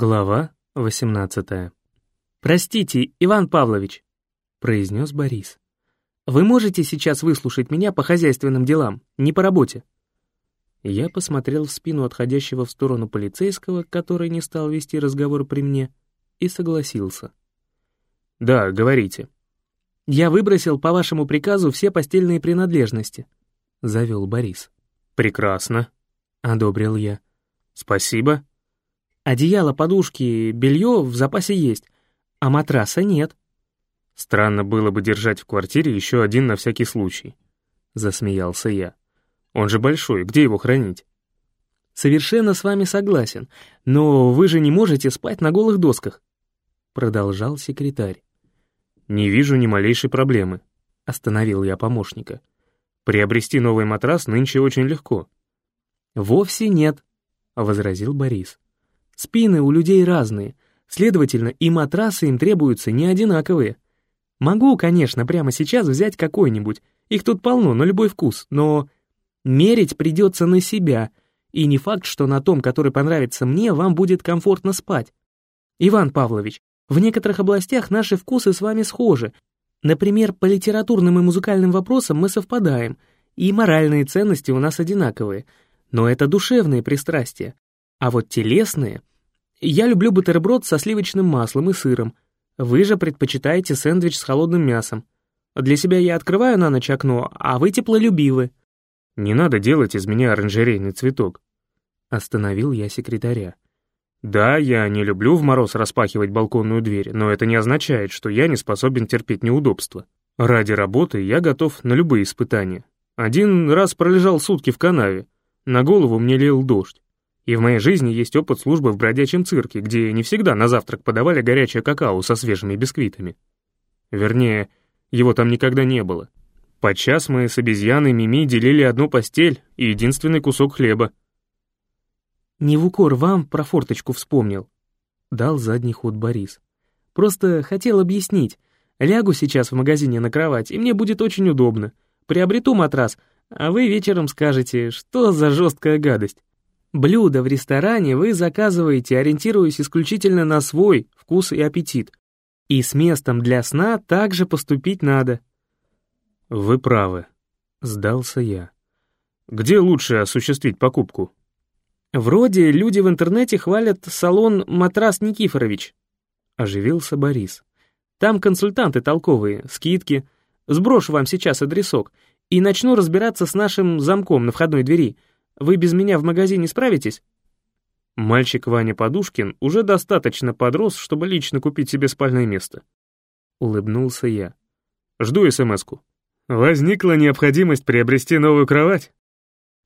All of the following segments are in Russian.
Глава 18 «Простите, Иван Павлович», — произнес Борис. «Вы можете сейчас выслушать меня по хозяйственным делам, не по работе?» Я посмотрел в спину отходящего в сторону полицейского, который не стал вести разговор при мне, и согласился. «Да, говорите». «Я выбросил по вашему приказу все постельные принадлежности», — завел Борис. «Прекрасно», — одобрил я. «Спасибо». «Одеяло, подушки, белье в запасе есть, а матраса нет». «Странно было бы держать в квартире еще один на всякий случай», — засмеялся я. «Он же большой, где его хранить?» «Совершенно с вами согласен, но вы же не можете спать на голых досках», — продолжал секретарь. «Не вижу ни малейшей проблемы», — остановил я помощника. «Приобрести новый матрас нынче очень легко». «Вовсе нет», — возразил Борис. «Спины у людей разные, следовательно, и матрасы им требуются не одинаковые. Могу, конечно, прямо сейчас взять какой-нибудь, их тут полно, на любой вкус, но мерить придется на себя, и не факт, что на том, который понравится мне, вам будет комфортно спать. Иван Павлович, в некоторых областях наши вкусы с вами схожи. Например, по литературным и музыкальным вопросам мы совпадаем, и моральные ценности у нас одинаковые. Но это душевные пристрастия. А вот телесные... Я люблю бутерброд со сливочным маслом и сыром. Вы же предпочитаете сэндвич с холодным мясом. Для себя я открываю на ночь окно, а вы теплолюбивы. Не надо делать из меня оранжерейный цветок. Остановил я секретаря. Да, я не люблю в мороз распахивать балконную дверь, но это не означает, что я не способен терпеть неудобства. Ради работы я готов на любые испытания. Один раз пролежал сутки в канаве, на голову мне лил дождь. И в моей жизни есть опыт службы в бродячем цирке, где не всегда на завтрак подавали горячее какао со свежими бисквитами. Вернее, его там никогда не было. Подчас мы с обезьяной Мими делили одну постель и единственный кусок хлеба. «Не в укор вам про форточку вспомнил», — дал задний ход Борис. «Просто хотел объяснить. Лягу сейчас в магазине на кровать, и мне будет очень удобно. Приобрету матрас, а вы вечером скажете, что за жесткая гадость. Блюдо в ресторане вы заказываете, ориентируясь исключительно на свой вкус и аппетит. И с местом для сна также поступить надо». «Вы правы», — сдался я. «Где лучше осуществить покупку?» «Вроде люди в интернете хвалят салон «Матрас Никифорович», — оживился Борис. «Там консультанты толковые, скидки. Сброшу вам сейчас адресок и начну разбираться с нашим замком на входной двери. Вы без меня в магазине справитесь?» Мальчик Ваня Подушкин уже достаточно подрос, чтобы лично купить себе спальное место. Улыбнулся я. «Жду СМС-ку». «Возникла необходимость приобрести новую кровать?»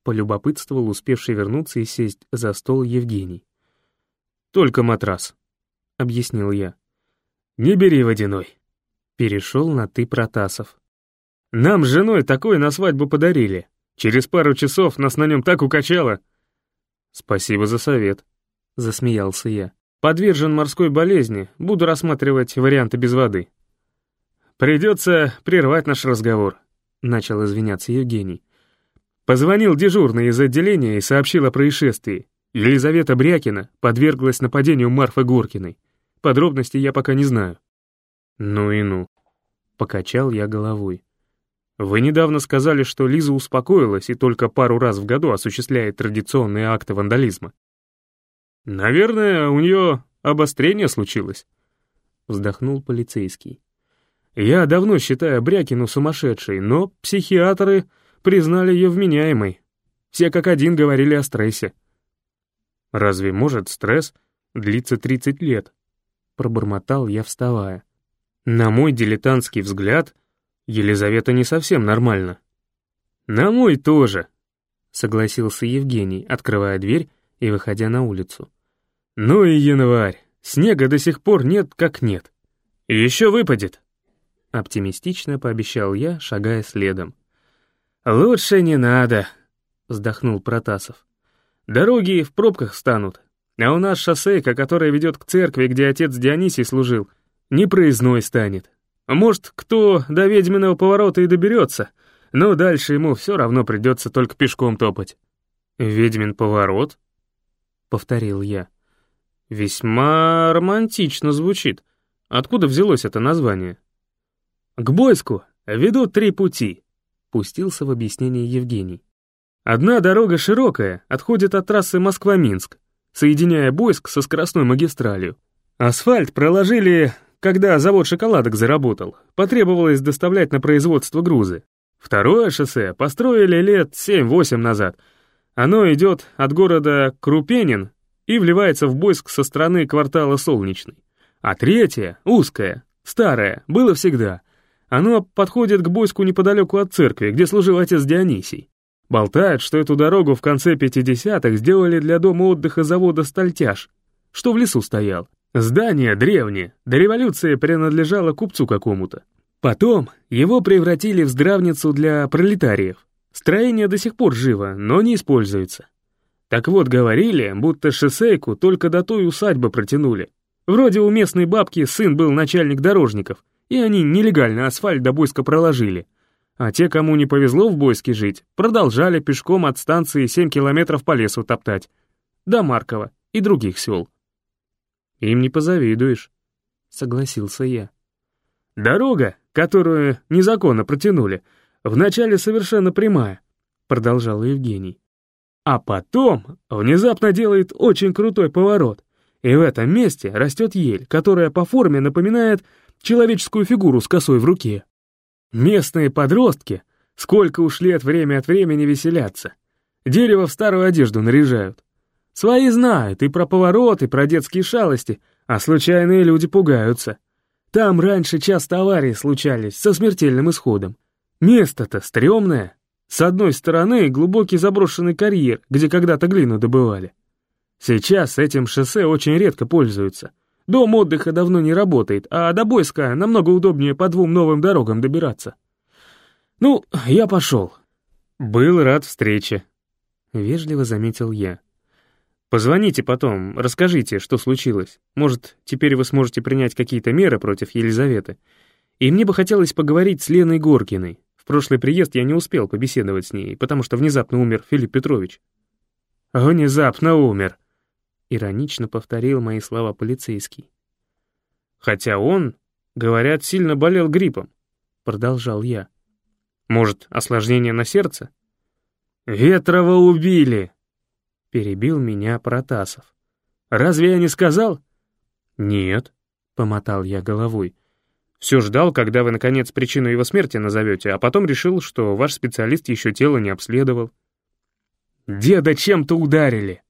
полюбопытствовал успевший вернуться и сесть за стол Евгений. «Только матрас», — объяснил я. «Не бери водяной», — перешел на «ты» Протасов. «Нам с женой такой на свадьбу подарили. Через пару часов нас на нем так укачало». «Спасибо за совет», — засмеялся я. «Подвержен морской болезни, буду рассматривать варианты без воды». «Придется прервать наш разговор», — начал извиняться Евгений. Позвонил дежурный из отделения и сообщил о происшествии. Елизавета Брякина подверглась нападению Марфы Горкиной. Подробностей я пока не знаю. Ну и ну. Покачал я головой. Вы недавно сказали, что Лиза успокоилась и только пару раз в году осуществляет традиционные акты вандализма. Наверное, у нее обострение случилось. Вздохнул полицейский. Я давно считаю Брякину сумасшедшей, но психиатры признали ее вменяемой. Все как один говорили о стрессе. «Разве может стресс длиться 30 лет?» Пробормотал я, вставая. На мой дилетантский взгляд, Елизавета не совсем нормальна. «На мой тоже», — согласился Евгений, открывая дверь и выходя на улицу. «Ну и январь. Снега до сих пор нет как нет. еще выпадет», — оптимистично пообещал я, шагая следом. «Лучше не надо», — вздохнул Протасов. «Дороги в пробках станут, а у нас шоссейка, которая ведет к церкви, где отец Дионисий служил, непроездной станет. Может, кто до ведьминого поворота и доберется, но дальше ему все равно придется только пешком топать». «Ведьмин поворот?» — повторил я. Весьма романтично звучит. Откуда взялось это название? К Бойску ведут три пути, пустился в объяснение Евгений. Одна дорога широкая, отходит от трассы Москва-Минск, соединяя Бойск со скоростной магистралью. Асфальт проложили, когда завод шоколадок заработал, потребовалось доставлять на производство грузы. Второе шоссе построили лет 7-8 назад. Оно идет от города Крупенин и вливается в Бойск со стороны квартала Солнечный. А третье, узкое, старое, было всегда. Оно подходит к Бойску неподалеку от церкви, где служил отец Дионисий. Болтают, что эту дорогу в конце 50-х сделали для дома отдыха завода «Стальтяж», что в лесу стоял. Здание древнее, до революции принадлежало купцу какому-то. Потом его превратили в здравницу для пролетариев. Строение до сих пор живо, но не используется. Так вот, говорили, будто шоссейку только до той усадьбы протянули. Вроде у местной бабки сын был начальник дорожников, и они нелегально асфальт до Бойска проложили. А те, кому не повезло в Бойске жить, продолжали пешком от станции 7 километров по лесу топтать. До Маркова и других сел. Им не позавидуешь, согласился я. Дорога, которую незаконно протянули, вначале совершенно прямая, продолжал Евгений. А потом внезапно делает очень крутой поворот, и в этом месте растет ель, которая по форме напоминает человеческую фигуру с косой в руке. Местные подростки, сколько уж лет время от времени веселятся, дерево в старую одежду наряжают. Свои знают и про поворот, и про детские шалости, а случайные люди пугаются. Там раньше часто аварии случались со смертельным исходом. Место-то стрёмное. С одной стороны глубокий заброшенный карьер, где когда-то глину добывали. Сейчас этим шоссе очень редко пользуются. Дом отдыха давно не работает, а до Бойска намного удобнее по двум новым дорогам добираться. Ну, я пошел. Был рад встрече. Вежливо заметил я. Позвоните потом, расскажите, что случилось. Может, теперь вы сможете принять какие-то меры против Елизаветы. И мне бы хотелось поговорить с Леной Горкиной. В прошлый приезд я не успел побеседовать с ней, потому что внезапно умер Филипп Петрович. «Внезапно умер», — иронично повторил мои слова полицейский. «Хотя он, говорят, сильно болел гриппом», — продолжал я. «Может, осложнение на сердце?» «Ветрова убили», Перебил меня Протасов. «Разве я не сказал?» «Нет», — помотал я головой. «Все ждал, когда вы, наконец, причину его смерти назовете, а потом решил, что ваш специалист еще тело не обследовал». «Деда чем-то ударили!»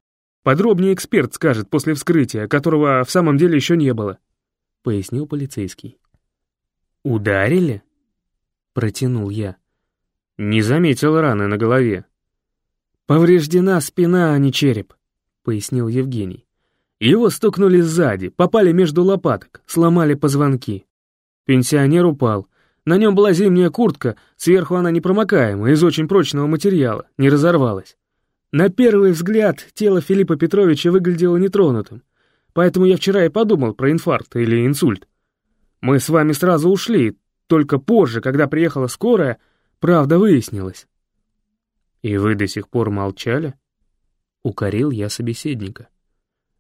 Подробнее эксперт скажет после вскрытия, которого в самом деле еще не было», — пояснил полицейский. «Ударили?» — протянул я. «Не заметил раны на голове», «Повреждена спина, а не череп», — пояснил Евгений. Его стукнули сзади, попали между лопаток, сломали позвонки. Пенсионер упал. На нем была зимняя куртка, сверху она непромокаемая, из очень прочного материала, не разорвалась. На первый взгляд тело Филиппа Петровича выглядело нетронутым, поэтому я вчера и подумал про инфаркт или инсульт. Мы с вами сразу ушли, только позже, когда приехала скорая, правда выяснилась. «И вы до сих пор молчали?» Укорил я собеседника.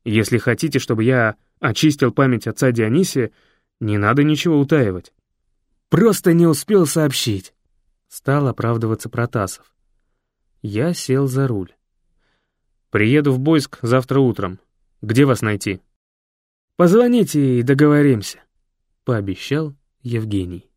«Если хотите, чтобы я очистил память отца Дионисия, не надо ничего утаивать». «Просто не успел сообщить», — стал оправдываться Протасов. Я сел за руль. «Приеду в Бойск завтра утром. Где вас найти?» «Позвоните и договоримся», — пообещал Евгений.